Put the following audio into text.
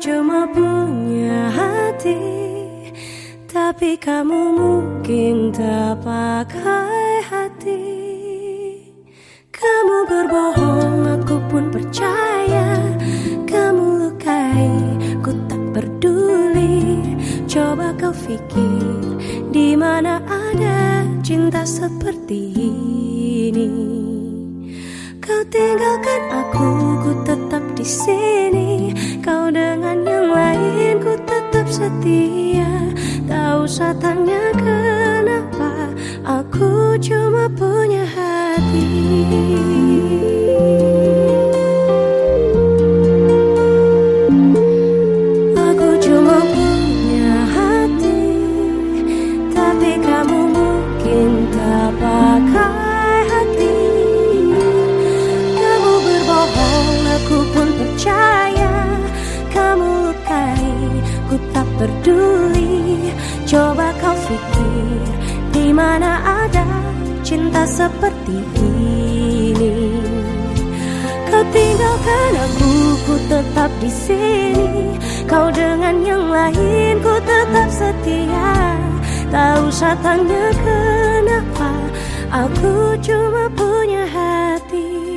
cuma punya hati Tapi kamu mungkin tak pakai hati. Kamu berbohong, aku pun percaya. Kamu lukai, ku tak peduli. Coba kau pikir di mana ada cinta seperti ini? Kau tinggalkan aku, ku tetap di sini usah kenapa Aku cuma punya hati. Aku cuma punya hati Tapi kamu mungkin tak pakai hati. Kamu berbohong, aku pun percaya. Ku tak peduli Coba kau pikir di mana ada cinta seperti ini? Kau tinggalkan aku, ku tetap di sini. Kau dengan yang lain, ku tetap setia. Tak usah tanya kenapa Aku cuma punya hati